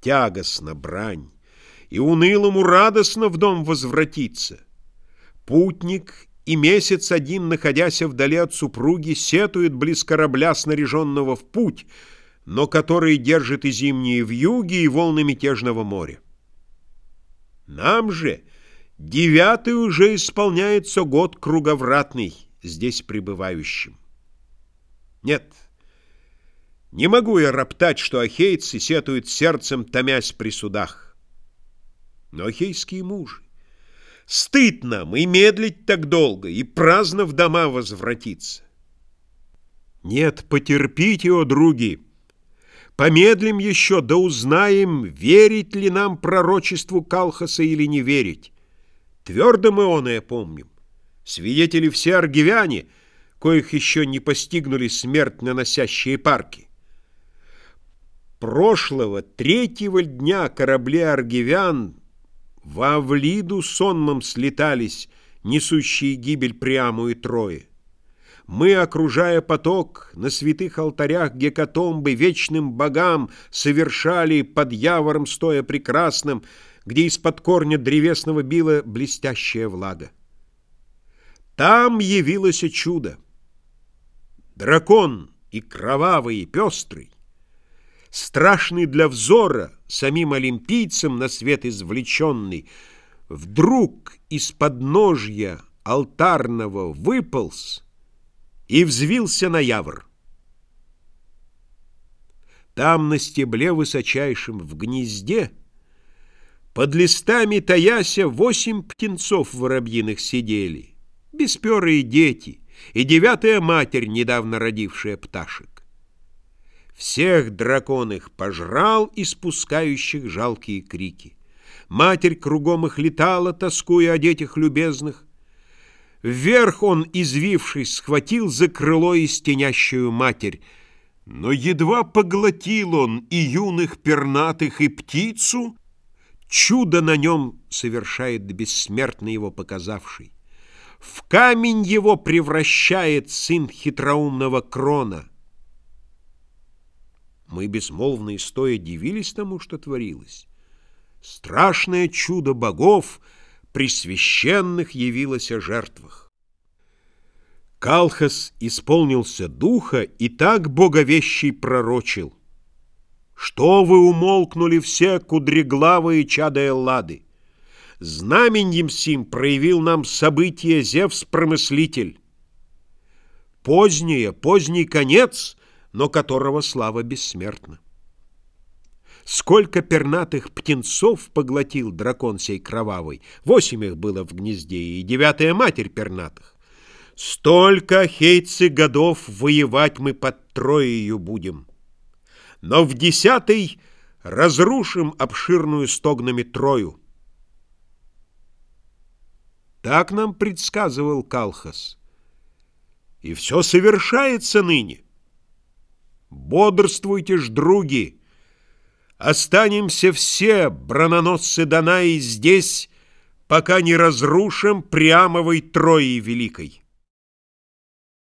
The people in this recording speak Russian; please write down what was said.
Тягостна брань, и унылому радостно в дом возвратиться. Путник и месяц один, находясь вдали от супруги, сетует близ корабля, снаряженного в путь, но который держит и зимние вьюги, и волны мятежного моря. Нам же девятый уже исполняется год круговратный, здесь пребывающим. Нет, не могу я роптать, что ахейцы сетуют сердцем, томясь при судах. Но ахейские мужи, Стыд нам и медлить так долго, и праздно в дома возвратиться. Нет, потерпите, о други, помедлим еще, да узнаем, верить ли нам пророчеству Калхаса или не верить. Твердо мы он и помним. Свидетели все аргивяне, коих еще не постигнули смерть наносящие парки. Прошлого третьего дня корабли аргивян в Авлиду сонмом слетались, несущие гибель Приаму и Трое. Мы, окружая поток, на святых алтарях гекатомбы вечным богам совершали под явором стоя прекрасным, где из-под корня древесного била блестящая влага. Там явилось чудо. Дракон и кровавый, и пестрый, страшный для взора, самим олимпийцем на свет извлеченный, вдруг из подножья алтарного выполз и взвился на явр. Там на стебле высочайшем в гнезде под листами таяся восемь птенцов воробьиных сидели, бесперые дети и девятая матерь, недавно родившая пташек. Всех дракон их пожрал, испускающих жалкие крики. Матерь кругом их летала, тоскуя о детях любезных. Вверх он, извившись, схватил за крыло истенящую матерь, но едва поглотил он и юных пернатых, и птицу, чудо на нем совершает бессмертно его показавший. В камень его превращает сын хитроумного крона — мы безмолвно и стоя дивились тому, что творилось. Страшное чудо богов при священных явилось о жертвах. Калхас исполнился духа и так боговещий пророчил. Что вы умолкнули все кудреглавые чада Эллады? Знаменьем сим проявил нам событие Зевс-промыслитель. Позднее, поздний конец — но которого слава бессмертна. Сколько пернатых птенцов поглотил дракон сей кровавый, восемь их было в гнезде, и девятая матерь пернатых. Столько, хейцы, годов воевать мы под Троею будем. Но в десятый разрушим обширную стогнами Трою. Так нам предсказывал Калхас. И все совершается ныне. Бодрствуйте ж, други! Останемся все, брононосцы Данаи, здесь, пока не разрушим Приамовой Трои Великой.